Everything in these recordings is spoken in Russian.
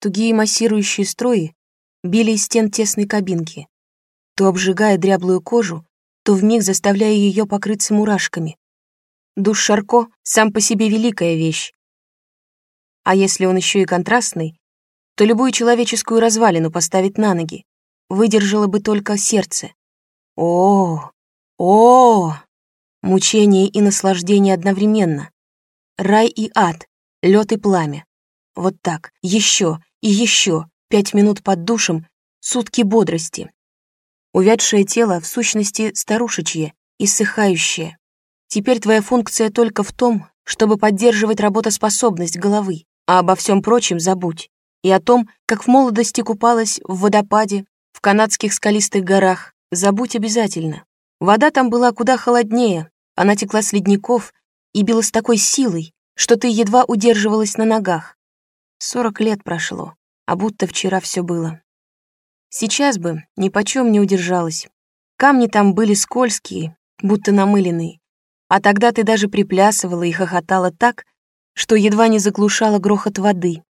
Тугие массирующие струи били из стен тесной кабинки, то обжигая дряблую кожу, то вмиг заставляя ее покрыться мурашками. Душ Шарко сам по себе великая вещь. А если он еще и контрастный, то любую человеческую развалину поставить на ноги. Выдержало бы только сердце. О, о, мучение и наслаждение одновременно. Рай и ад, лед и пламя. Вот так, еще и еще, пять минут под душем, сутки бодрости. Увядшее тело, в сущности, старушечье, иссыхающее. Теперь твоя функция только в том, чтобы поддерживать работоспособность головы, а обо всем прочем забудь. И о том, как в молодости купалась в водопаде, в канадских скалистых горах, забудь обязательно. Вода там была куда холоднее, она текла с ледников и била с такой силой, что ты едва удерживалась на ногах. Сорок лет прошло, а будто вчера все было. Сейчас бы ни почем не удержалась. Камни там были скользкие, будто намыленные. А тогда ты даже приплясывала и хохотала так, что едва не заглушала грохот воды.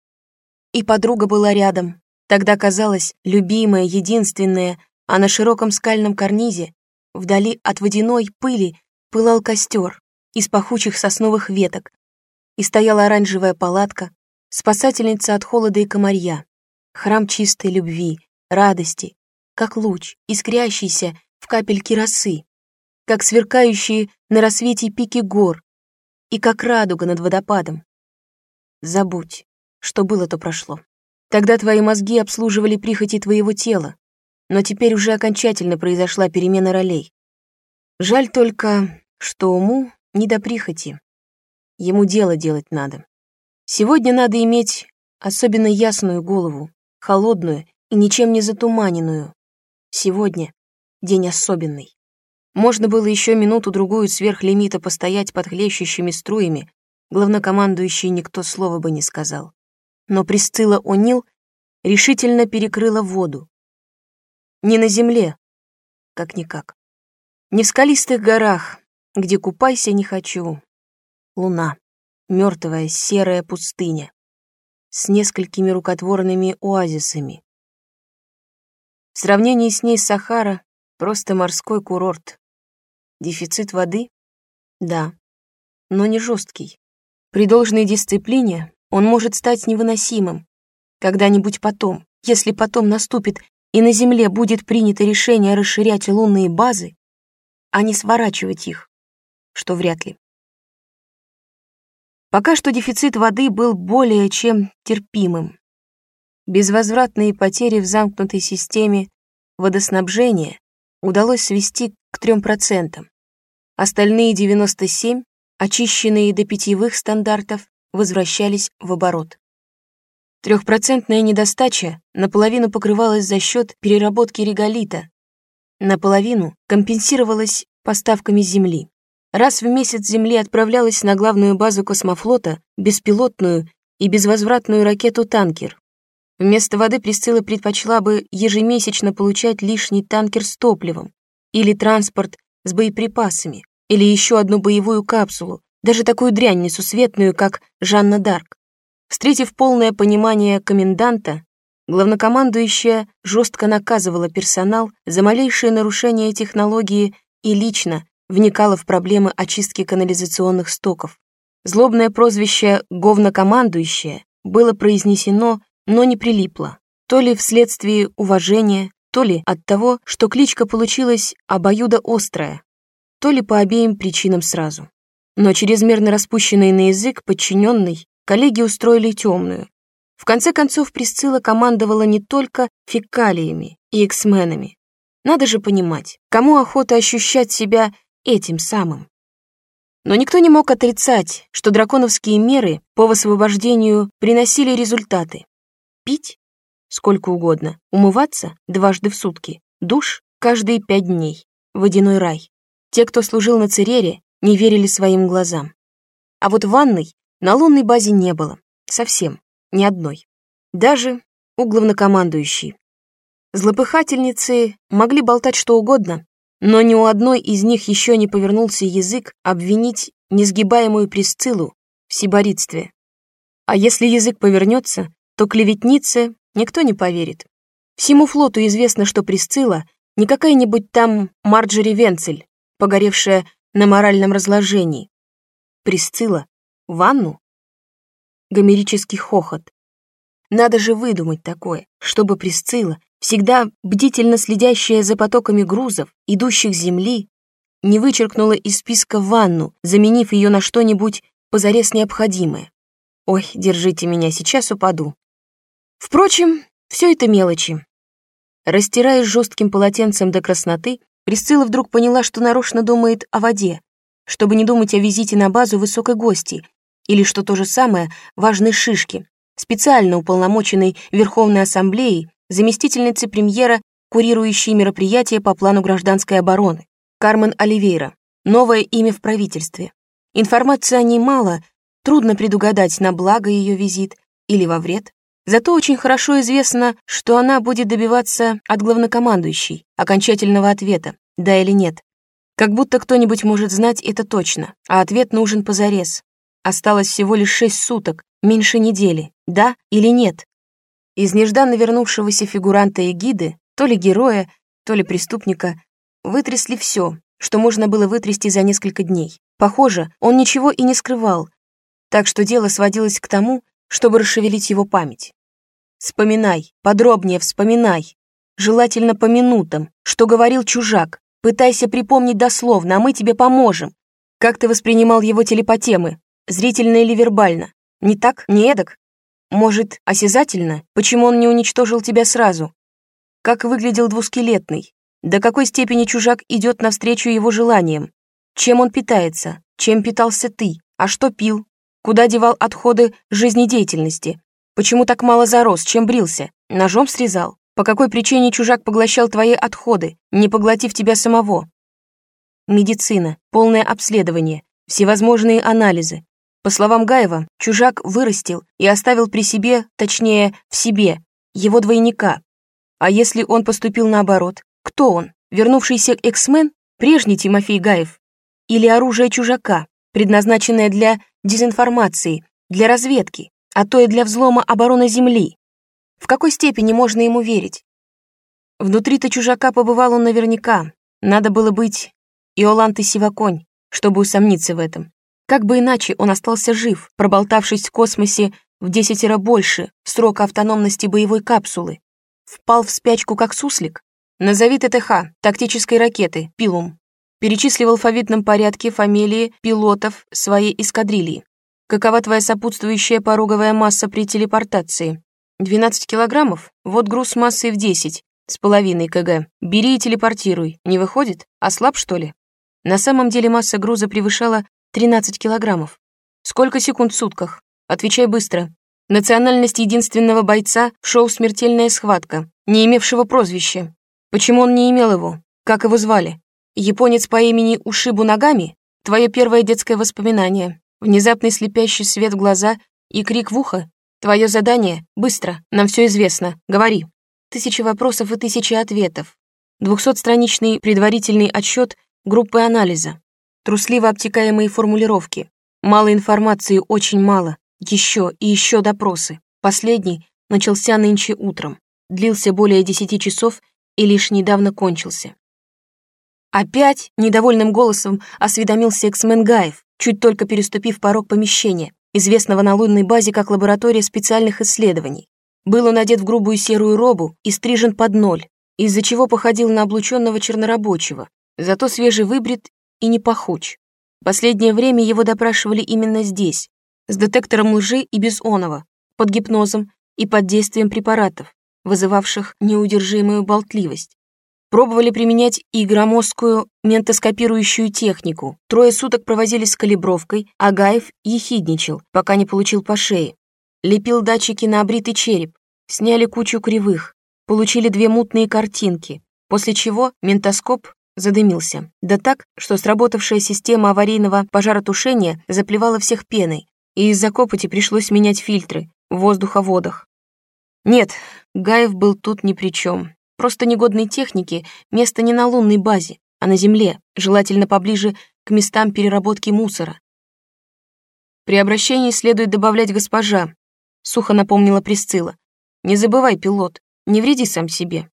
И подруга была рядом. Тогда казалось, любимая, единственная, а на широком скальном карнизе, вдали от водяной пыли, пылал костер из пахучих сосновых веток, и стояла оранжевая палатка, спасательница от холода и комарья, храм чистой любви, радости, как луч, искрящийся в капельке росы, как сверкающие на рассвете пики гор и как радуга над водопадом. Забудь, что было, то прошло. Тогда твои мозги обслуживали прихоти твоего тела, но теперь уже окончательно произошла перемена ролей. Жаль только, что уму не до прихоти. Ему дело делать надо. Сегодня надо иметь особенно ясную голову, холодную и ничем не затуманенную. Сегодня день особенный. Можно было еще минуту-другую сверх лимита постоять под хлещущими струями, главнокомандующий никто слова бы не сказал. Но Присцилла О'Нил решительно перекрыла воду. Не на земле, как-никак. Не в скалистых горах, где купайся не хочу. Луна, мертвая серая пустыня, с несколькими рукотворными оазисами. В сравнении с ней Сахара — просто морской курорт. Дефицит воды? Да, но не жесткий. При должной дисциплине он может стать невыносимым. Когда-нибудь потом, если потом наступит и на Земле будет принято решение расширять лунные базы, а не сворачивать их, что вряд ли. Пока что дефицит воды был более чем терпимым. Безвозвратные потери в замкнутой системе водоснабжения удалось свести к 3%. Остальные 97, очищенные до питьевых стандартов, возвращались в оборот. Трехпроцентная недостача наполовину покрывалась за счет переработки реголита, наполовину компенсировалась поставками земли. Раз в месяц Земли отправлялась на главную базу космофлота беспилотную и безвозвратную ракету-танкер. Вместо воды Присцилла предпочла бы ежемесячно получать лишний танкер с топливом или транспорт с боеприпасами, или еще одну боевую капсулу, даже такую дрянь несусветную, как Жанна Дарк. Встретив полное понимание коменданта, Главнокомандующая жестко наказывала персонал за малейшее нарушение технологии и лично вникала в проблемы очистки канализационных стоков. Злобное прозвище «говнокомандующая» было произнесено, но не прилипло, то ли вследствие уважения, то ли от того, что кличка получилась обоюдоострая, то ли по обеим причинам сразу. Но чрезмерно распущенный на язык подчиненный коллеги устроили темную, в конце концов, Присцилла командовала не только фекалиями и эксменами. Надо же понимать, кому охота ощущать себя этим самым. Но никто не мог отрицать, что драконовские меры по высвобождению приносили результаты. Пить? Сколько угодно. Умываться? Дважды в сутки. Душ? Каждые пять дней. Водяной рай. Те, кто служил на Церере, не верили своим глазам. А вот ванной на лунной базе не было. Совсем. Ни одной. Даже у главнокомандующей. Злопыхательницы могли болтать что угодно, но ни у одной из них еще не повернулся язык обвинить несгибаемую Присциллу в сиборитстве. А если язык повернется, то клеветнице никто не поверит. Всему флоту известно, что Присцилла не какая-нибудь там Марджери Венцель, погоревшая на моральном разложении. Присцилла? Ванну? Гомерический хохот. Надо же выдумать такое, чтобы Присцилла, всегда бдительно следящая за потоками грузов, идущих с земли, не вычеркнула из списка ванну, заменив ее на что-нибудь позарез необходимое. Ой, держите меня, сейчас упаду. Впрочем, все это мелочи. Растираясь жестким полотенцем до красноты, Присцилла вдруг поняла, что нарочно думает о воде, чтобы не думать о визите на базу высокой гости, или, что то же самое, важной шишки, специально уполномоченной Верховной Ассамблеей, заместительницы премьера, курирующей мероприятия по плану гражданской обороны, Кармен Оливейра, новое имя в правительстве. Информации о ней мало, трудно предугадать, на благо ее визит или во вред. Зато очень хорошо известно, что она будет добиваться от главнокомандующей окончательного ответа, да или нет. Как будто кто-нибудь может знать это точно, а ответ нужен позарез. Осталось всего лишь шесть суток, меньше недели, да или нет. Из нежданно вернувшегося фигуранта и гиды, то ли героя, то ли преступника, вытрясли все, что можно было вытрясти за несколько дней. Похоже, он ничего и не скрывал, так что дело сводилось к тому, чтобы расшевелить его память. Вспоминай, подробнее вспоминай. Желательно по минутам, что говорил чужак. Пытайся припомнить дословно, а мы тебе поможем. Как ты воспринимал его телепатемы? Зрительно или вербально? Не так, не эдак? Может, осязательно? Почему он не уничтожил тебя сразу? Как выглядел двускелетный? До какой степени чужак идет навстречу его желаниям? Чем он питается? Чем питался ты? А что пил? Куда девал отходы жизнедеятельности? Почему так мало зарос? Чем брился? Ножом срезал? По какой причине чужак поглощал твои отходы, не поглотив тебя самого? Медицина, полное обследование, всевозможные анализы. По словам Гаева, чужак вырастил и оставил при себе, точнее, в себе, его двойника. А если он поступил наоборот? Кто он? Вернувшийся эксмен? Прежний Тимофей Гаев? Или оружие чужака, предназначенное для дезинформации, для разведки, а то и для взлома обороны Земли. В какой степени можно ему верить? Внутри-то чужака побывал он наверняка. Надо было быть Иолант и Сиваконь, чтобы усомниться в этом. Как бы иначе он остался жив, проболтавшись в космосе в десятеро больше срока автономности боевой капсулы. Впал в спячку как суслик? Назови ТТХ, тактической ракеты, Пилум. Перечисли в алфавитном порядке фамилии пилотов своей эскадрильи. Какова твоя сопутствующая пороговая масса при телепортации? 12 килограммов? Вот груз массой в 10, с половиной кг. Бери и телепортируй. Не выходит? Ослаб, что ли? На самом деле масса груза превышала 13 килограммов. Сколько секунд в сутках? Отвечай быстро. Национальность единственного бойца в шоу «Смертельная схватка», не имевшего прозвища. Почему он не имел его? Как его звали? Японец по имени Ушибу Нагами? Твое первое детское воспоминание. Внезапный слепящий свет в глаза и крик в ухо. Твое задание — быстро, нам все известно, говори. Тысячи вопросов и тысячи ответов. Двухсотстраничный предварительный отчет группы анализа. Трусливо обтекаемые формулировки. Мало информации, очень мало. Еще и еще допросы. Последний начался нынче утром. Длился более десяти часов и лишь недавно кончился. Опять недовольным голосом осведомился эксмен Гаев, чуть только переступив порог помещения, известного на лунной базе как лаборатория специальных исследований. Был он одет в грубую серую робу и стрижен под ноль, из-за чего походил на облученного чернорабочего, зато свежевыбрит и не пахуч. Последнее время его допрашивали именно здесь, с детектором лжи и без оного, под гипнозом и под действием препаратов, вызывавших неудержимую болтливость. Пробовали применять и громоздкую ментоскопирующую технику. Трое суток провозились с калибровкой, а Гаев ехидничал, пока не получил по шее. Лепил датчики на обритый череп, сняли кучу кривых, получили две мутные картинки, после чего ментоскоп задымился. Да так, что сработавшая система аварийного пожаротушения заплевала всех пеной, и из-за копоти пришлось менять фильтры в воздуховодах. Нет, Гаев был тут ни при чем. Просто негодной техники место не на лунной базе, а на Земле, желательно поближе к местам переработки мусора. При обращении следует добавлять «госпожа». сухо напомнила Присцилла. «Не забывай, пилот, не вреди сам себе».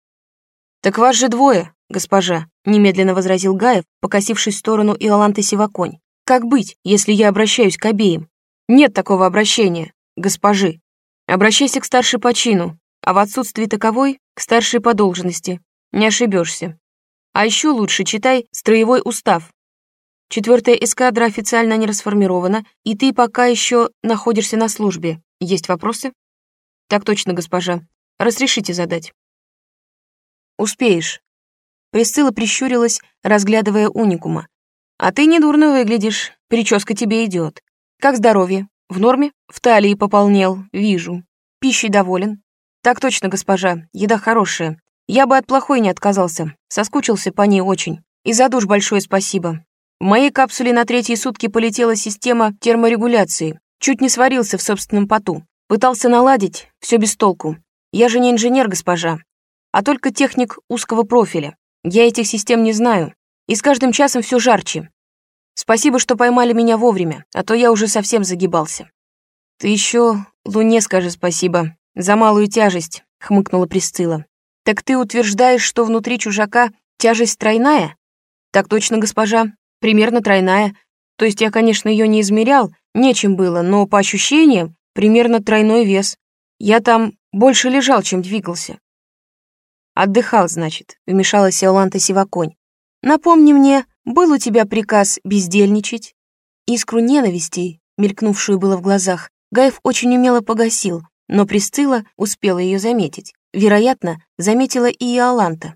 «Так вас же двое, госпожа», — немедленно возразил Гаев, покосившись в сторону Иоланты Сиваконь. «Как быть, если я обращаюсь к обеим?» «Нет такого обращения, госпожи. Обращайся к старшей по чину, а в отсутствии таковой — к старшей по должности. Не ошибешься. А еще лучше читай строевой устав. Четвертая эскадра официально не расформирована, и ты пока еще находишься на службе. Есть вопросы? Так точно, госпожа. Разрешите задать. Успеешь. Присцилла прищурилась, разглядывая уникума. А ты недурно выглядишь, прическа тебе идет. Как здоровье? В норме? В талии пополнел, вижу. Пищей доволен? Так точно, госпожа, еда хорошая. Я бы от плохой не отказался, соскучился по ней очень. И за душ большое спасибо. В моей капсуле на третьи сутки полетела система терморегуляции. Чуть не сварился в собственном поту. Пытался наладить, все без толку. Я же не инженер, госпожа, а только техник узкого профиля. Я этих систем не знаю. И с каждым часом все жарче. Спасибо, что поймали меня вовремя, а то я уже совсем загибался. Ты еще Луне скажи спасибо за малую тяжесть, хмыкнула Присцилла. Так ты утверждаешь, что внутри чужака тяжесть тройная? Так точно, госпожа, примерно тройная. То есть я, конечно, ее не измерял, нечем было, но по ощущениям примерно тройной вес. Я там больше лежал, чем двигался. Отдыхал, значит, вмешалась Иоланта Сиваконь. Напомни мне, был у тебя приказ бездельничать? Искру ненависти, мелькнувшую было в глазах, Гаев очень умело погасил, но Присцилла успела ее заметить. Вероятно, заметила и Иоланта.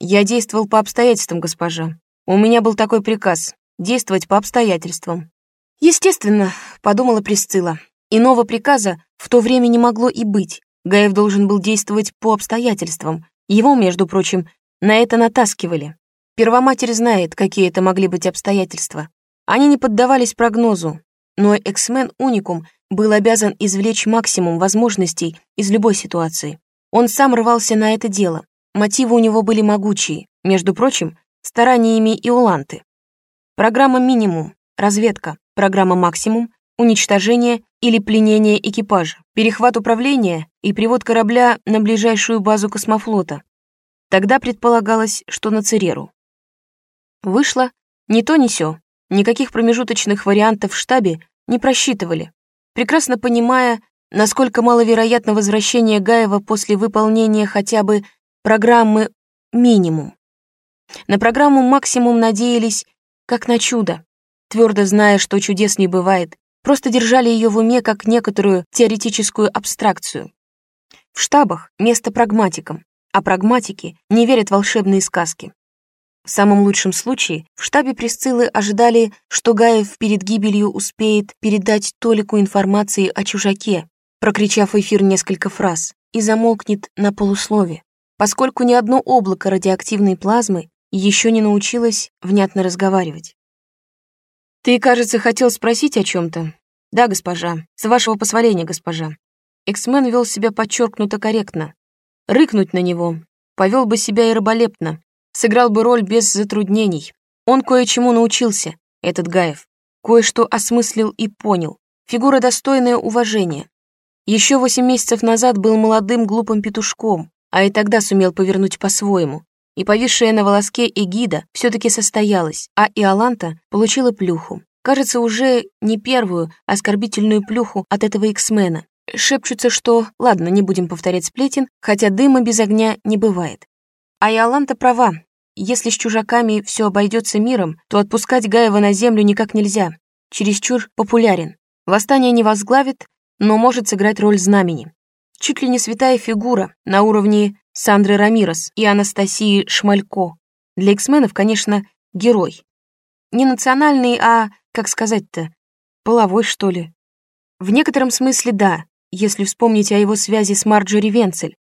«Я действовал по обстоятельствам, госпожа. У меня был такой приказ — действовать по обстоятельствам». «Естественно», — подумала Присцилла. «Иного приказа в то время не могло и быть. Гаев должен был действовать по обстоятельствам. Его, между прочим, на это натаскивали. Первоматерь знает, какие это могли быть обстоятельства. Они не поддавались прогнозу, но Эксмен Уникум был обязан извлечь максимум возможностей из любой ситуации. Он сам рвался на это дело. Мотивы у него были могучие, между прочим, стараниями Иоланты. Программа «Минимум», разведка, программа «Максимум», уничтожение или пленение экипажа, перехват управления и привод корабля на ближайшую базу космофлота. Тогда предполагалось, что на Цереру. Вышло ни то ни сё. Никаких промежуточных вариантов в штабе не просчитывали, прекрасно понимая, насколько маловероятно возвращение Гаева после выполнения хотя бы программы «Минимум». На программу «Максимум» надеялись как на чудо, твердо зная, что чудес не бывает, просто держали ее в уме как некоторую теоретическую абстракцию. В штабах место прагматикам, а прагматики не верят в волшебные сказки. В самом лучшем случае в штабе Присциллы ожидали, что Гаев перед гибелью успеет передать Толику информации о чужаке, прокричав эфир несколько фраз, и замолкнет на полуслове, поскольку ни одно облако радиоактивной плазмы еще не научилось внятно разговаривать. «Ты, кажется, хотел спросить о чем-то?» «Да, госпожа. С вашего позволения, госпожа». Эксмен вел себя подчеркнуто корректно. Рыкнуть на него повел бы себя и раболепно, сыграл бы роль без затруднений. Он кое-чему научился, этот Гаев. Кое-что осмыслил и понял. Фигура достойная уважения. Еще восемь месяцев назад был молодым глупым петушком, а и тогда сумел повернуть по-своему. И повисшая на волоске эгида все-таки состоялась, а Иоланта получила плюху. Кажется, уже не первую оскорбительную плюху от этого иксмена. Шепчутся, что «ладно, не будем повторять сплетен, хотя дыма без огня не бывает». А Иоланта права. Если с чужаками все обойдется миром, то отпускать Гаева на землю никак нельзя. Чересчур популярен. Восстание не возглавит, но может сыграть роль знамени. Чуть ли не святая фигура на уровне Сандры Рамирос и Анастасии Шмалько. Для X-менов, конечно, герой. Не национальный, а, как сказать-то, половой, что ли. В некотором смысле да, если вспомнить о его связи с Марджори Венцель.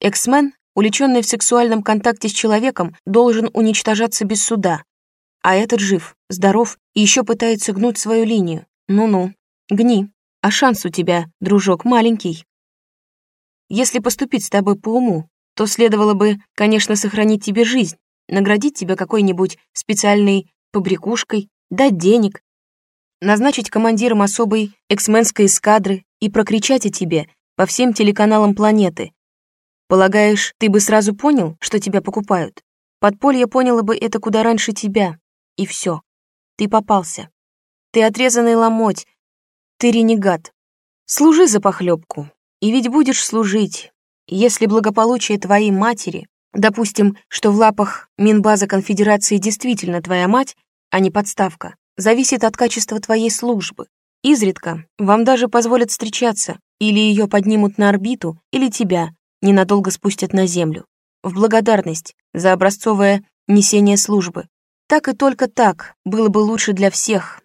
Эксмен уличенный в сексуальном контакте с человеком, должен уничтожаться без суда. А этот жив, здоров и еще пытается гнуть свою линию. Ну-ну, гни. А шанс у тебя, дружок, маленький. Если поступить с тобой по уму, то следовало бы, конечно, сохранить тебе жизнь, наградить тебя какой-нибудь специальной побрякушкой, дать денег, назначить командиром особой эксменской эскадры и прокричать о тебе по всем телеканалам планеты. Полагаешь, ты бы сразу понял, что тебя покупают? Подполье поняло бы это куда раньше тебя. И все. Ты попался. Ты отрезанный ломоть. Ты ренегат. Служи за похлебку. И ведь будешь служить, если благополучие твоей матери, допустим, что в лапах Минбаза Конфедерации действительно твоя мать, а не подставка, зависит от качества твоей службы. Изредка вам даже позволят встречаться, или ее поднимут на орбиту, или тебя ненадолго спустят на Землю. В благодарность за образцовое несение службы. Так и только так было бы лучше для всех,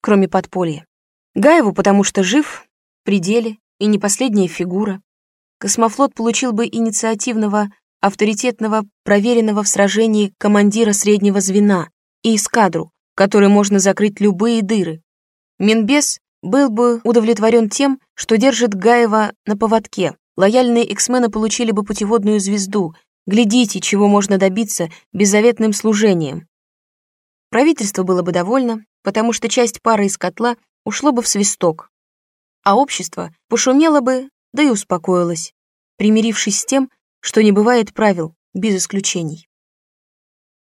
кроме подполья. Гаеву, потому что жив, пределе и не последняя фигура. Космофлот получил бы инициативного, авторитетного, проверенного в сражении командира среднего звена и эскадру, которой можно закрыть любые дыры. Минбес был бы удовлетворен тем, что держит Гаева на поводке. Лояльные эксмены получили бы путеводную звезду. Глядите, чего можно добиться беззаветным служением. Правительство было бы довольно, потому что часть пары из котла ушло бы в свисток. А общество пошумело бы, да и успокоилось, примирившись с тем, что не бывает правил, без исключений.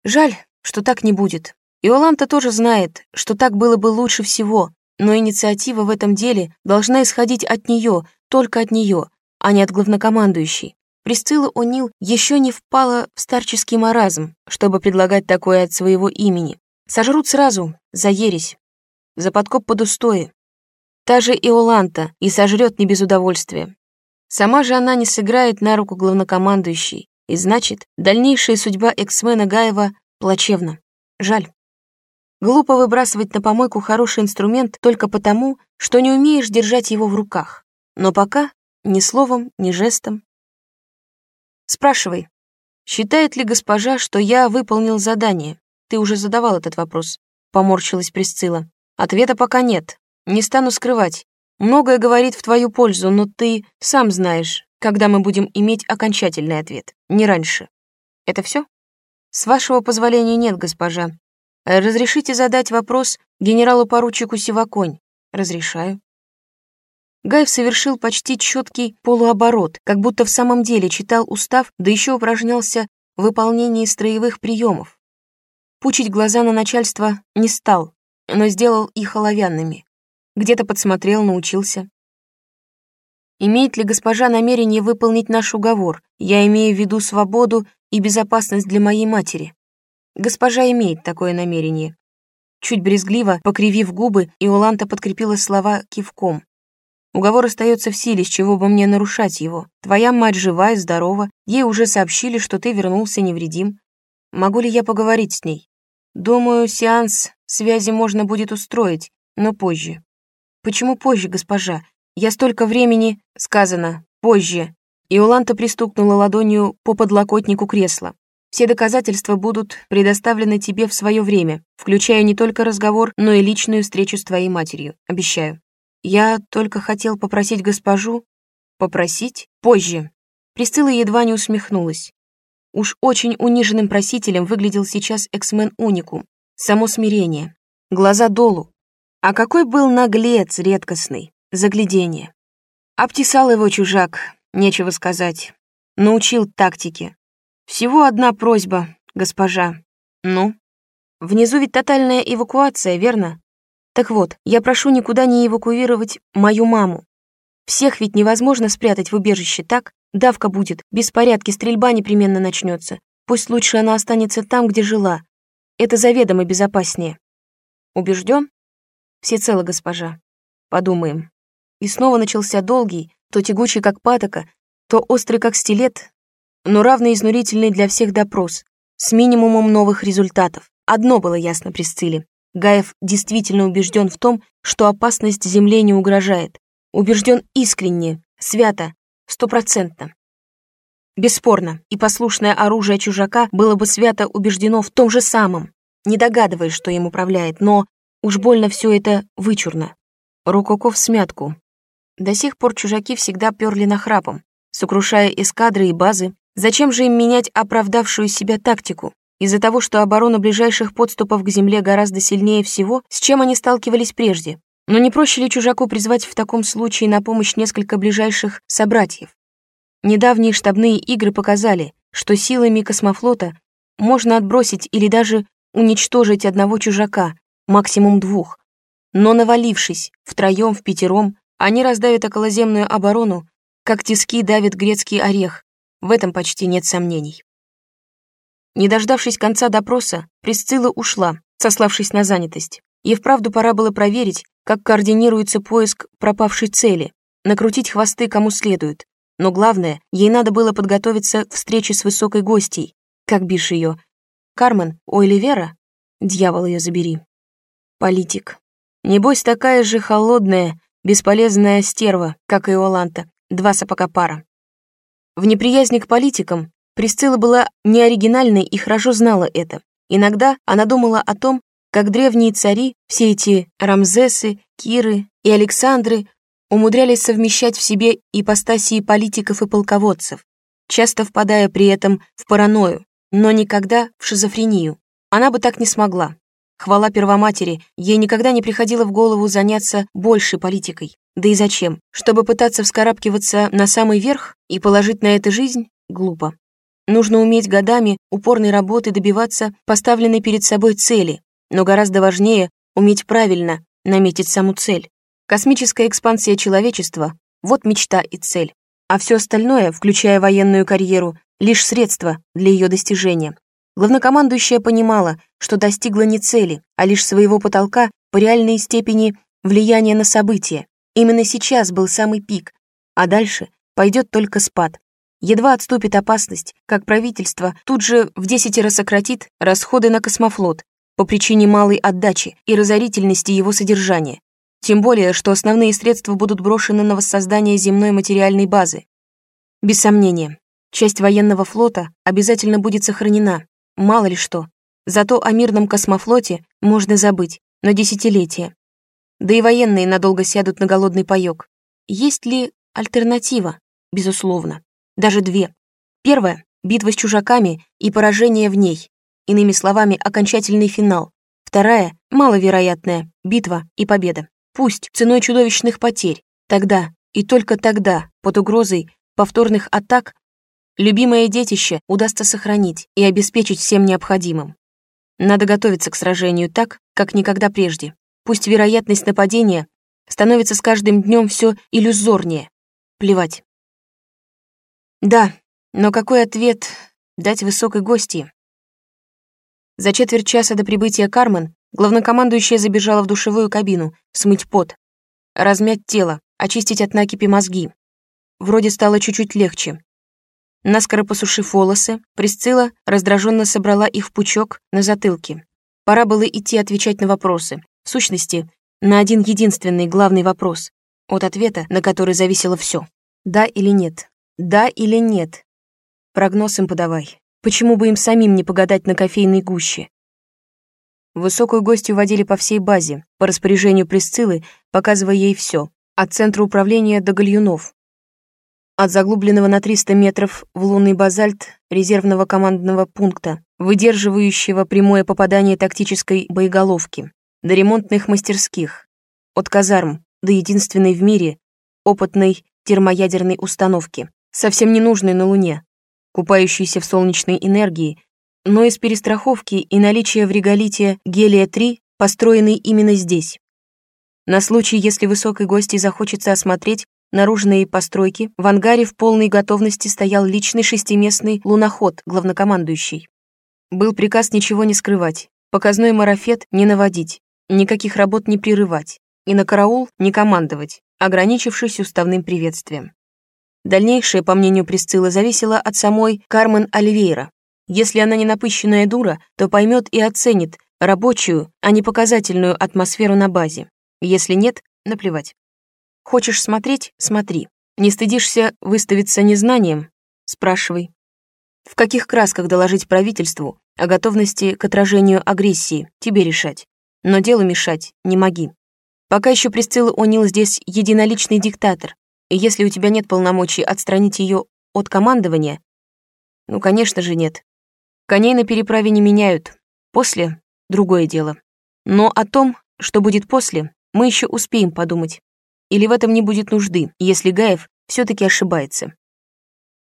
Жаль, что так не будет. Иоланта тоже знает, что так было бы лучше всего, но инициатива в этом деле должна исходить от нее, только от нее, а не от главнокомандующей. Присцилла О'Нил еще не впала в старческий маразм, чтобы предлагать такое от своего имени. Сожрут сразу, за ересь, за подкоп под устои. Та же Иоланта и сожрет не без удовольствия. Сама же она не сыграет на руку главнокомандующей, и значит, дальнейшая судьба эксмена Гаева плачевна. Жаль. Глупо выбрасывать на помойку хороший инструмент только потому, что не умеешь держать его в руках. Но пока ни словом, ни жестом. Спрашивай, считает ли госпожа, что я выполнил задание? Ты уже задавал этот вопрос. Поморщилась Присцилла. Ответа пока нет. Не стану скрывать. Многое говорит в твою пользу, но ты сам знаешь, когда мы будем иметь окончательный ответ. Не раньше. Это все? С вашего позволения нет, госпожа. Разрешите задать вопрос генералу-поручику Сиваконь? Разрешаю. Гаев совершил почти четкий полуоборот, как будто в самом деле читал устав, да еще упражнялся в выполнении строевых приемов. Пучить глаза на начальство не стал, но сделал их оловянными. Где-то подсмотрел, научился. Имеет ли госпожа намерение выполнить наш уговор? Я имею в виду свободу и безопасность для моей матери. Госпожа имеет такое намерение. Чуть брезгливо, покривив губы, Иоланта подкрепила слова кивком. Уговор остается в силе, с чего бы мне нарушать его. Твоя мать жива и здорова, ей уже сообщили, что ты вернулся невредим. Могу ли я поговорить с ней? Думаю, сеанс связи можно будет устроить, но позже. Почему позже, госпожа? Я столько времени... Сказано, позже. Иоланта пристукнула ладонью по подлокотнику кресла. Все доказательства будут предоставлены тебе в свое время, включая не только разговор, но и личную встречу с твоей матерью. Обещаю. Я только хотел попросить госпожу... Попросить? Позже. Присцилла едва не усмехнулась. Уж очень униженным просителем выглядел сейчас эксмен Уникум. Само смирение. Глаза долу. А какой был наглец редкостный. Заглядение. Обтесал его чужак, нечего сказать. Научил тактике. Всего одна просьба, госпожа. Ну? Внизу ведь тотальная эвакуация, верно? Так вот, я прошу никуда не эвакуировать мою маму. Всех ведь невозможно спрятать в убежище, так? Давка будет, беспорядки, стрельба непременно начнется. Пусть лучше она останется там, где жила. Это заведомо безопаснее. Убежден? Всецело, госпожа. Подумаем. И снова начался долгий, то тягучий, как патока, то острый, как стилет, но равно изнурительный для всех допрос, с минимумом новых результатов. Одно было ясно Присцилле. Гаев действительно убежден в том, что опасность Земле не угрожает. Убежден искренне, свято, стопроцентно. Бесспорно, и послушное оружие чужака было бы свято убеждено в том же самом, не догадываясь, что им управляет, но уж больно все это вычурно. Рококо в смятку. До сих пор чужаки всегда перли нахрапом, сокрушая эскадры и базы, Зачем же им менять оправдавшую себя тактику? Из-за того, что оборона ближайших подступов к земле гораздо сильнее всего, с чем они сталкивались прежде. Но не проще ли чужаку призвать в таком случае на помощь несколько ближайших собратьев? Недавние штабные игры показали, что силами космофлота можно отбросить или даже уничтожить одного чужака, максимум двух. Но навалившись втроем, в пятером, они раздавят околоземную оборону, как тиски давит грецкий орех. В этом почти нет сомнений. Не дождавшись конца допроса, Присцилла ушла, сославшись на занятость. Ей вправду пора было проверить, как координируется поиск пропавшей цели, накрутить хвосты кому следует. Но главное, ей надо было подготовиться к встрече с высокой гостьей. Как бишь ее? Кармен Ойливера? Дьявол ее забери. Политик. Небось, такая же холодная, бесполезная стерва, как и Оланта. Два сапога пара. В неприязни к политикам Присцилла была неоригинальной и хорошо знала это. Иногда она думала о том, как древние цари, все эти Рамзесы, Киры и Александры, умудрялись совмещать в себе ипостасии политиков и полководцев, часто впадая при этом в паранойю, но никогда в шизофрению. Она бы так не смогла. Хвала Первоматери, ей никогда не приходило в голову заняться большей политикой. Да и зачем? Чтобы пытаться вскарабкиваться на самый верх и положить на это жизнь? Глупо. Нужно уметь годами упорной работы добиваться поставленной перед собой цели, но гораздо важнее уметь правильно наметить саму цель. Космическая экспансия человечества — вот мечта и цель, а все остальное, включая военную карьеру, лишь средство для ее достижения. Главнокомандующая понимала, что достигла не цели, а лишь своего потолка по реальной степени влияния на события. Именно сейчас был самый пик, а дальше пойдет только спад. Едва отступит опасность, как правительство тут же в десятеро сократит расходы на космофлот по причине малой отдачи и разорительности его содержания. Тем более, что основные средства будут брошены на воссоздание земной материальной базы. Без сомнения, часть военного флота обязательно будет сохранена, мало ли что. Зато о мирном космофлоте можно забыть, на десятилетия. Да и военные надолго сядут на голодный паёк. Есть ли альтернатива? Безусловно. Даже две. Первая — битва с чужаками и поражение в ней. Иными словами, окончательный финал. Вторая — маловероятная битва и победа. Пусть ценой чудовищных потерь. Тогда и только тогда, под угрозой повторных атак, любимое детище удастся сохранить и обеспечить всем необходимым. Надо готовиться к сражению так, как никогда прежде. Пусть вероятность нападения становится с каждым днем все иллюзорнее. Плевать. Да, но какой ответ дать высокой гости? За четверть часа до прибытия Кармен главнокомандующая забежала в душевую кабину, смыть пот, размять тело, очистить от накипи мозги. Вроде стало чуть-чуть легче. Наскоро посушив волосы, Присцилла раздраженно собрала их в пучок на затылке. Пора было идти отвечать на вопросы. В сущности, на один единственный главный вопрос, от ответа на который зависело все. Да или нет? Да или нет? Прогноз им подавай. Почему бы им самим не погадать на кофейной гуще? Высокую гостью водили по всей базе, по распоряжению Присциллы, показывая ей все, от центра управления до гальюнов. От заглубленного на 300 метров в лунный базальт резервного командного пункта, выдерживающего прямое попадание тактической боеголовки, до ремонтных мастерских, от казарм до единственной в мире опытной термоядерной установки совсем не нужной на Луне, купающейся в солнечной энергии, но из перестраховки и наличия в реголите гелия-3, построенной именно здесь. На случай, если высокой гости захочется осмотреть наружные постройки, в ангаре в полной готовности стоял личный шестиместный луноход главнокомандующий. Был приказ ничего не скрывать, показной марафет не наводить, никаких работ не прерывать и на караул не командовать, ограничившись уставным приветствием. Дальнейшее, по мнению Присциллы, зависело от самой Кармен Оливейра. Если она не напыщенная дура, то поймет и оценит рабочую, а не показательную атмосферу на базе. Если нет, наплевать. Хочешь смотреть — смотри. Не стыдишься выставиться незнанием — спрашивай. В каких красках доложить правительству о готовности к отражению агрессии, тебе решать. Но делу мешать не моги. Пока еще Присцилла О'Нил здесь единоличный диктатор, и если у тебя нет полномочий отстранить ее от командования, ну, конечно же, нет. Коней на переправе не меняют. После — другое дело. Но о том, что будет после, мы еще успеем подумать. Или в этом не будет нужды, если Гаев все-таки ошибается.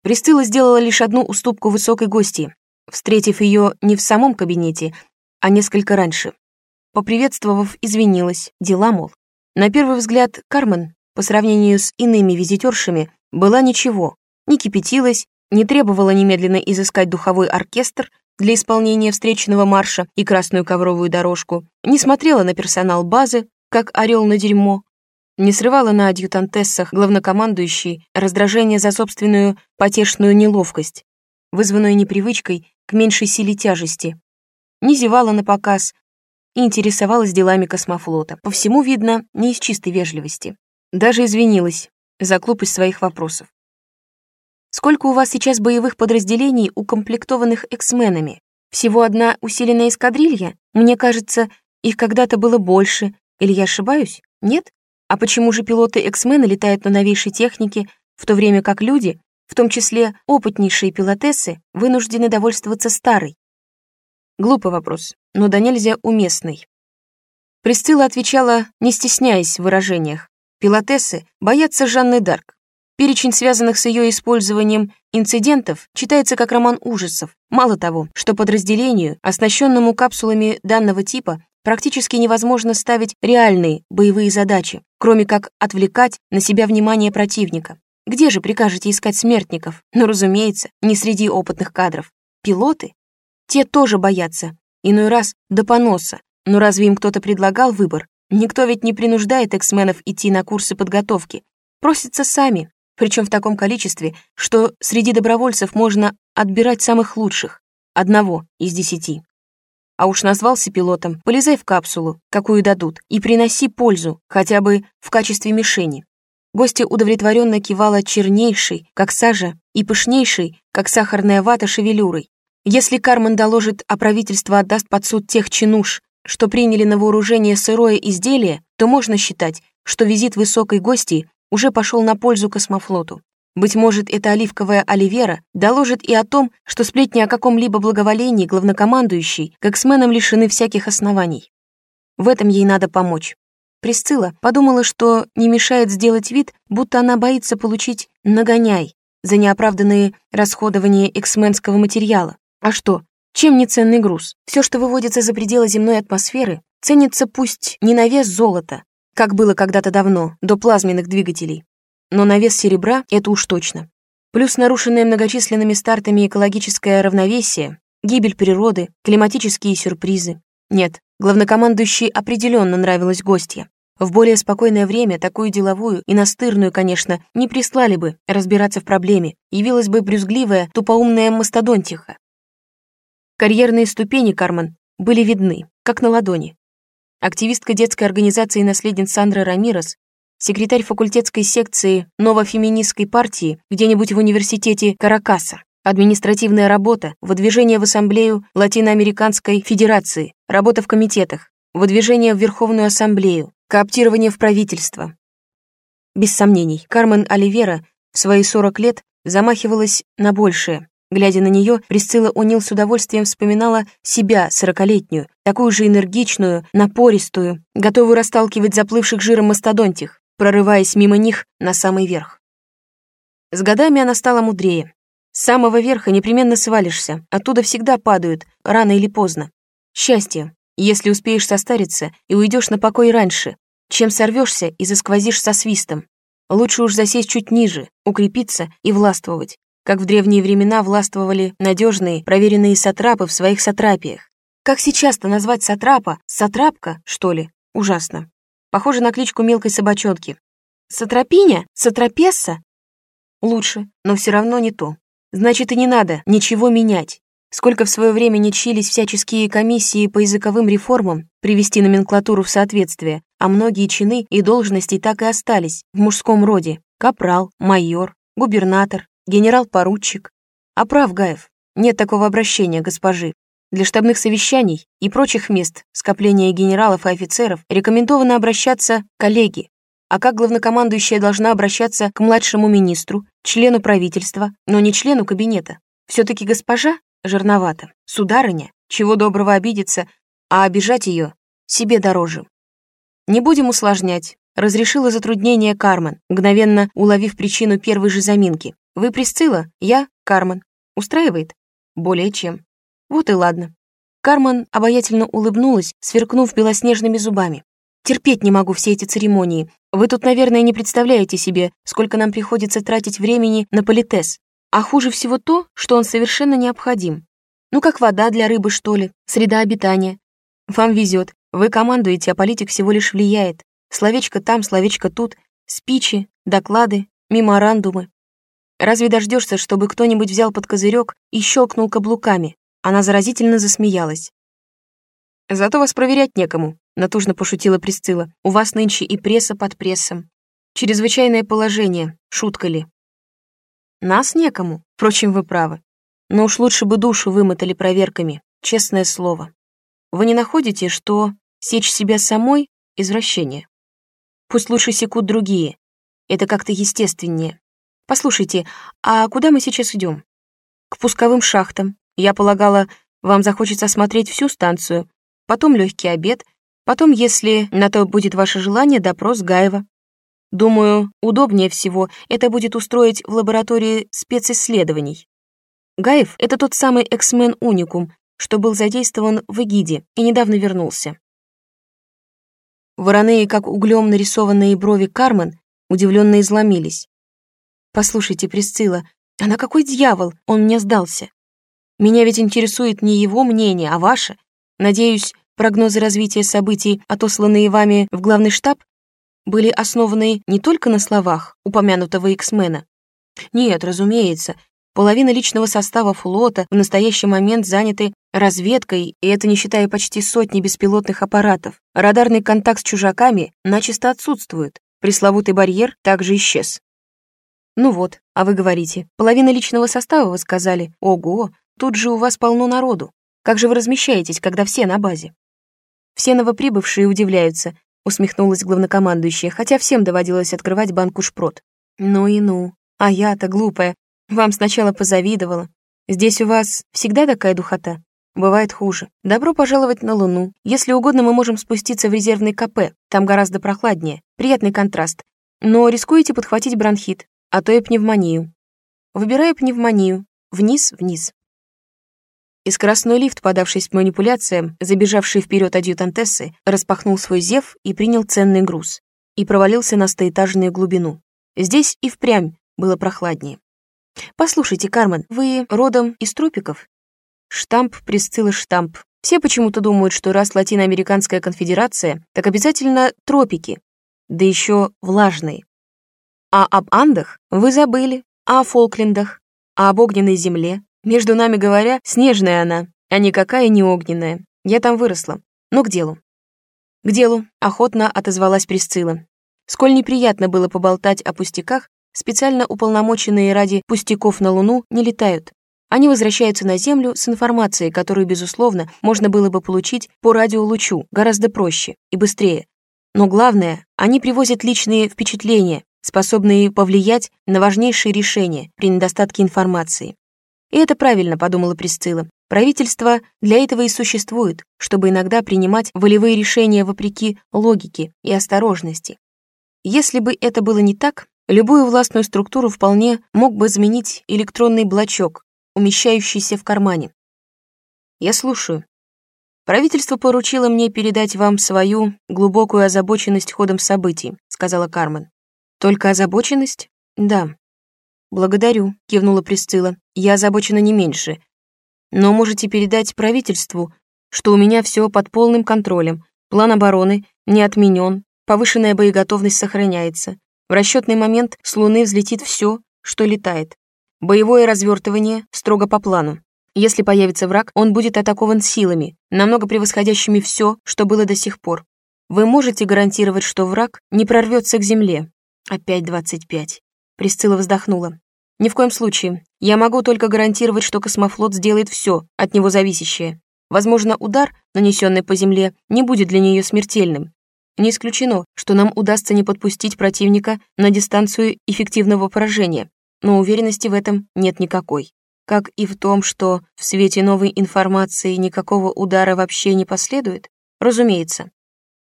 Присцилла сделала лишь одну уступку высокой гости, встретив ее не в самом кабинете, а несколько раньше. Поприветствовав, извинилась, дела, мол. На первый взгляд, Кармен, по сравнению с иными визитершами, была ничего, не кипятилась, не требовала немедленно изыскать духовой оркестр для исполнения встречного марша и красную ковровую дорожку, не смотрела на персонал базы, как орел на дерьмо, не срывала на адъютантессах главнокомандующий раздражение за собственную потешную неловкость, вызванную непривычкой к меньшей силе тяжести, не зевала на показ и интересовалась делами космофлота. По всему видно, не из чистой вежливости. Даже извинилась за глупость своих вопросов. Сколько у вас сейчас боевых подразделений, укомплектованных эксменами? Всего одна усиленная эскадрилья? Мне кажется, их когда-то было больше. Или я ошибаюсь? Нет? А почему же пилоты эксмена летают на новейшей технике, в то время как люди, в том числе опытнейшие пилотессы, вынуждены довольствоваться старой? Глупый вопрос, но да нельзя уместный. Присцилла отвечала, не стесняясь в выражениях. Пилотессы боятся Жанны Дарк. Перечень связанных с ее использованием инцидентов читается как роман ужасов. Мало того, что подразделению, оснащенному капсулами данного типа, практически невозможно ставить реальные боевые задачи, кроме как отвлекать на себя внимание противника. Где же прикажете искать смертников? Ну, разумеется, не среди опытных кадров. Пилоты? Те тоже боятся. Иной раз до поноса. Но разве им кто-то предлагал выбор? Никто ведь не принуждает эксменов идти на курсы подготовки. Просятся сами, причем в таком количестве, что среди добровольцев можно отбирать самых лучших, одного из десяти. А уж назвался пилотом, полезай в капсулу, какую дадут, и приноси пользу, хотя бы в качестве мишени. Гостья удовлетворенно кивала чернейшей, как сажа, и пышнейшей, как сахарная вата, шевелюрой. Если Кармен доложит, а правительство отдаст под суд тех чинуш, что приняли на вооружение сырое изделие, то можно считать, что визит высокой гости уже пошел на пользу космофлоту. Быть может, эта оливковая Оливера доложит и о том, что сплетни о каком-либо благоволении главнокомандующий к эксменам лишены всяких оснований. В этом ей надо помочь. Присцилла подумала, что не мешает сделать вид, будто она боится получить нагоняй за неоправданные расходования эксменского материала. А что? Чем не ценный груз? Все, что выводится за пределы земной атмосферы, ценится пусть не на вес золота, как было когда-то давно, до плазменных двигателей. Но на вес серебра это уж точно. Плюс нарушенное многочисленными стартами экологическое равновесие, гибель природы, климатические сюрпризы. Нет, главнокомандующий определенно нравилась гостья. В более спокойное время такую деловую и настырную, конечно, не прислали бы разбираться в проблеме, явилась бы брюзгливая, тупоумная мастодонтиха. Карьерные ступени Кармен были видны, как на ладони. Активистка детской организации наследниц Сандра Рамирес, секретарь факультетской секции новофеминистской партии где-нибудь в университете Каракаса, административная работа, выдвижение в ассамблею Латиноамериканской Федерации, работа в комитетах, выдвижение в Верховную ассамблею, кооптирование в правительство. Без сомнений, Кармен Оливера в свои 40 лет замахивалась на большее, Глядя на нее, Присцилла Унил с удовольствием вспоминала себя, сорокалетнюю, такую же энергичную, напористую, готовую расталкивать заплывших жиром мастодонтих, прорываясь мимо них на самый верх. С годами она стала мудрее. С самого верха непременно свалишься, оттуда всегда падают, рано или поздно. Счастье, если успеешь состариться и уйдешь на покой раньше, чем сорвешься и засквозишь со свистом. Лучше уж засесть чуть ниже, укрепиться и властвовать как в древние времена властвовали надежные, проверенные сатрапы в своих сатрапиях. Как сейчас-то назвать сатрапа? Сатрапка, что ли? Ужасно. Похоже на кличку мелкой собачонки. Сатрапиня? Сатрапесса? Лучше, но все равно не то. Значит, и не надо ничего менять. Сколько в свое время не чились всяческие комиссии по языковым реформам привести номенклатуру в соответствие, а многие чины и должности так и остались в мужском роде. Капрал, майор, губернатор, генерал-поручик. А прав, Гаев, нет такого обращения госпожи. Для штабных совещаний и прочих мест скопления генералов и офицеров рекомендовано обращаться коллеги, а как главнокомандующая должна обращаться к младшему министру, члену правительства, но не члену кабинета. Все-таки госпожа жирновата, сударыня, чего доброго обидеться, а обижать ее себе дороже. Не будем усложнять. Разрешила затруднение Кармен, мгновенно уловив причину первой же заминки. Вы Присцилла, я Кармен. Устраивает? Более чем. Вот и ладно. Кармен обаятельно улыбнулась, сверкнув белоснежными зубами. Терпеть не могу все эти церемонии. Вы тут, наверное, не представляете себе, сколько нам приходится тратить времени на политез. А хуже всего то, что он совершенно необходим. Ну, как вода для рыбы, что ли, среда обитания. Вам везет, вы командуете, а политик всего лишь влияет. Словечко там, словечко тут, спичи, доклады, меморандумы. Разве дождешься, чтобы кто-нибудь взял под козырек и щелкнул каблуками? Она заразительно засмеялась. Зато вас проверять некому, натужно пошутила Присцилла. У вас нынче и пресса под прессом. Чрезвычайное положение, шутка ли? Нас некому, впрочем, вы правы. Но уж лучше бы душу вымотали проверками, честное слово. Вы не находите, что сечь себя самой — извращение? Пусть лучше секут другие. Это как-то естественнее. Послушайте, а куда мы сейчас идем? К пусковым шахтам. Я полагала, вам захочется осмотреть всю станцию. Потом легкий обед. Потом, если на то будет ваше желание, допрос Гаева. Думаю, удобнее всего это будет устроить в лаборатории специсследований. Гаев — это тот самый эксмен Уникум, что был задействован в Эгиде и недавно вернулся. Вороные, как углем нарисованные брови Кармен, удивленно изломились. «Послушайте, Присцилла, а на какой дьявол он мне сдался? Меня ведь интересует не его мнение, а ваше. Надеюсь, прогнозы развития событий, отосланные вами в главный штаб, были основаны не только на словах упомянутого Иксмена. Нет, разумеется, Половина личного состава флота в настоящий момент заняты разведкой, и это не считая почти сотни беспилотных аппаратов. Радарный контакт с чужаками начисто отсутствует. Пресловутый барьер также исчез. Ну вот, а вы говорите, половина личного состава, вы сказали. Ого, тут же у вас полно народу. Как же вы размещаетесь, когда все на базе? Все новоприбывшие удивляются, усмехнулась главнокомандующая, хотя всем доводилось открывать банку шпрот. Ну и ну. А я-то глупая, вам сначала позавидовала. Здесь у вас всегда такая духота? Бывает хуже. Добро пожаловать на Луну. Если угодно, мы можем спуститься в резервный КП. Там гораздо прохладнее. Приятный контраст. Но рискуете подхватить бронхит, а то и пневмонию. Выбираю пневмонию. Вниз, вниз. И скоростной лифт, подавшись манипуляциям, забежавший вперед адъютантессы, распахнул свой зев и принял ценный груз. И провалился на стоэтажную глубину. Здесь и впрямь было прохладнее. «Послушайте, Кармен, вы родом из тропиков?» Штамп Присцилла Штамп. Все почему-то думают, что раз Латиноамериканская конфедерация, так обязательно тропики, да еще влажные. А об Андах вы забыли, а о Фолклендах, а об огненной земле. Между нами говоря, снежная она, а никакая не огненная. Я там выросла. Но к делу. К делу, охотно отозвалась Присцилла. Сколь неприятно было поболтать о пустяках, Специально уполномоченные ради пустяков на Луну не летают. Они возвращаются на Землю с информацией, которую, безусловно, можно было бы получить по радиолучу гораздо проще и быстрее. Но главное, они привозят личные впечатления, способные повлиять на важнейшие решения при недостатке информации. И это правильно, подумала Присцилла. Правительство для этого и существует, чтобы иногда принимать волевые решения вопреки логике и осторожности. Если бы это было не так, Любую властную структуру вполне мог бы заменить электронный блочок, умещающийся в кармане. Я слушаю. Правительство поручило мне передать вам свою глубокую озабоченность ходом событий, сказала Кармен. Только озабоченность? Да. Благодарю, кивнула Присцилла. Я озабочена не меньше. Но можете передать правительству, что у меня все под полным контролем. План обороны не отменен, повышенная боеготовность сохраняется. В расчетный момент с Луны взлетит все, что летает. Боевое развертывание строго по плану. Если появится враг, он будет атакован силами, намного превосходящими все, что было до сих пор. Вы можете гарантировать, что враг не прорвется к земле? Опять 25. Присцилла вздохнула. Ни в коем случае. Я могу только гарантировать, что космофлот сделает все от него зависящее. Возможно, удар, нанесенный по земле, не будет для нее смертельным, не исключено, что нам удастся не подпустить противника на дистанцию эффективного поражения, но уверенности в этом нет никакой. Как и в том, что в свете новой информации никакого удара вообще не последует, разумеется.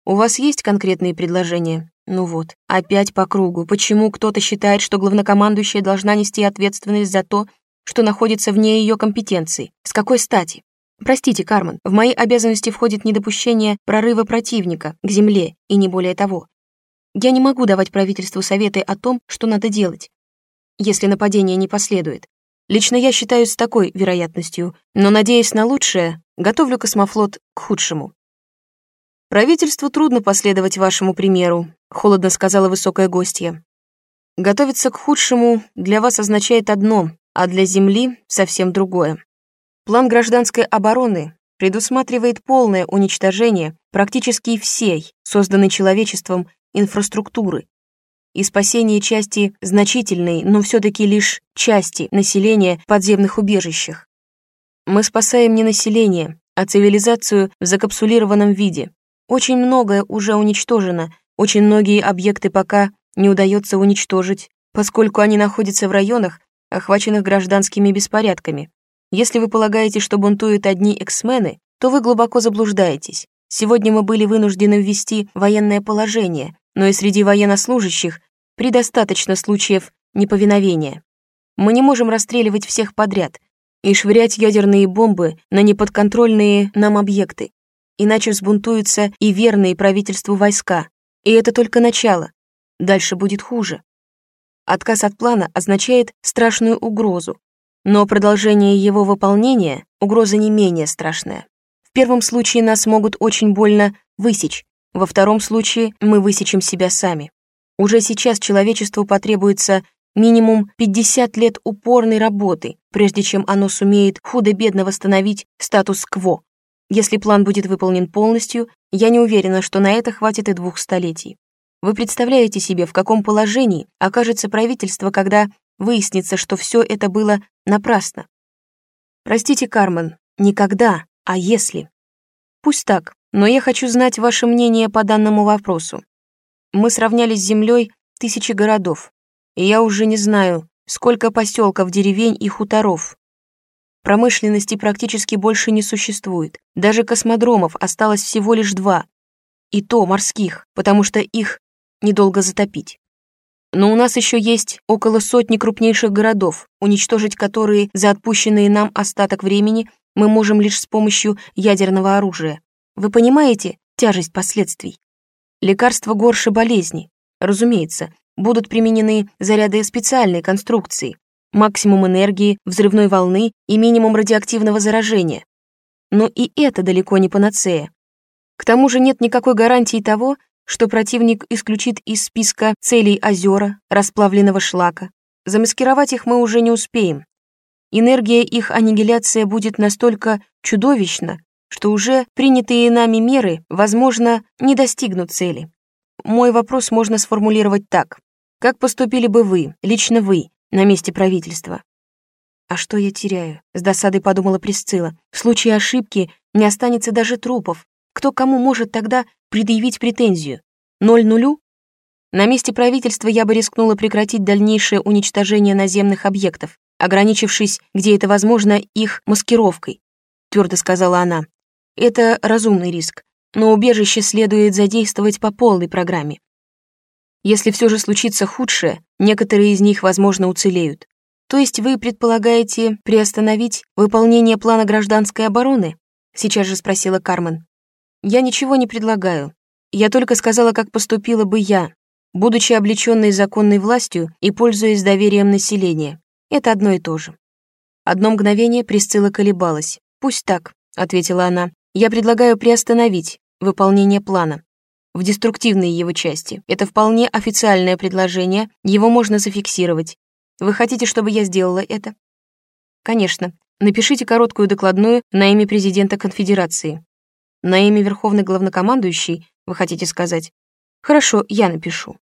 У вас есть конкретные предложения? Ну вот, опять по кругу. Почему кто-то считает, что главнокомандующая должна нести ответственность за то, что находится вне ее компетенции? С какой стати? Простите, Кармен, в мои обязанности входит недопущение прорыва противника к земле и не более того. Я не могу давать правительству советы о том, что надо делать, если нападение не последует. Лично я считаю с такой вероятностью, но, надеясь на лучшее, готовлю космофлот к худшему. «Правительству трудно последовать вашему примеру», — холодно сказала высокая гостья. «Готовиться к худшему для вас означает одно, а для Земли — совсем другое. План гражданской обороны предусматривает полное уничтожение практически всей, созданной человечеством, инфраструктуры и спасение части значительной, но все-таки лишь части населения в подземных убежищах. Мы спасаем не население, а цивилизацию в закапсулированном виде, очень многое уже уничтожено, очень многие объекты пока не удается уничтожить, поскольку они находятся в районах, охваченных гражданскими беспорядками. Если вы полагаете, что бунтуют одни эксмены, то вы глубоко заблуждаетесь. Сегодня мы были вынуждены ввести военное положение, но и среди военнослужащих предостаточно случаев неповиновения. Мы не можем расстреливать всех подряд и швырять ядерные бомбы на неподконтрольные нам объекты иначе взбунтуются и верные правительству войска. И это только начало. Дальше будет хуже. Отказ от плана означает страшную угрозу, но продолжение его выполнения — угроза не менее страшная. В первом случае нас могут очень больно высечь, во втором случае мы высечем себя сами. Уже сейчас человечеству потребуется минимум 50 лет упорной работы, прежде чем оно сумеет худо-бедно восстановить статус-кво. Если план будет выполнен полностью, я не уверена, что на это хватит и двух столетий. Вы представляете себе, в каком положении окажется правительство, когда выяснится, что все это было напрасно? Простите, Кармен, никогда, а если? Пусть так, но я хочу знать ваше мнение по данному вопросу. Мы сравняли с землей тысячи городов, и я уже не знаю, сколько поселков, деревень и хуторов, Промышленности практически больше не существует. Даже космодромов осталось всего лишь два. И то морских, потому что их недолго затопить. Но у нас еще есть около сотни крупнейших городов, уничтожить которые за отпущенный нам остаток времени мы можем лишь с помощью ядерного оружия. Вы понимаете тяжесть последствий? Лекарства горше болезни. Разумеется, будут применены заряды специальной конструкции, максимум энергии, взрывной волны и минимум радиоактивного заражения. Но и это далеко не панацея. К тому же нет никакой гарантии того, что противник исключит из списка целей озера, расплавленного шлака. Замаскировать их мы уже не успеем. Энергия их аннигиляция будет настолько чудовищна, что уже принятые нами меры, возможно, не достигнут цели. Мой вопрос можно сформулировать так. Как поступили бы вы, лично вы, на месте правительства. «А что я теряю?» — с досадой подумала Присцилла. «В случае ошибки не останется даже трупов. Кто кому может тогда предъявить претензию? Ноль нулю?» На месте правительства я бы рискнула прекратить дальнейшее уничтожение наземных объектов, ограничившись, где это возможно, их маскировкой, твердо сказала она. Это разумный риск, но убежище следует задействовать по полной программе. Если все же случится худшее, некоторые из них, возможно, уцелеют. То есть вы предполагаете приостановить выполнение плана гражданской обороны? Сейчас же спросила Кармен. Я ничего не предлагаю. Я только сказала, как поступила бы я, будучи облеченной законной властью и пользуясь доверием населения. Это одно и то же. Одно мгновение Присцилла колебалась. «Пусть так», — ответила она. «Я предлагаю приостановить выполнение плана в деструктивной его части. Это вполне официальное предложение, его можно зафиксировать. Вы хотите, чтобы я сделала это? Конечно. Напишите короткую докладную на имя президента конфедерации. На имя Верховной главнокомандующей, вы хотите сказать? Хорошо, я напишу.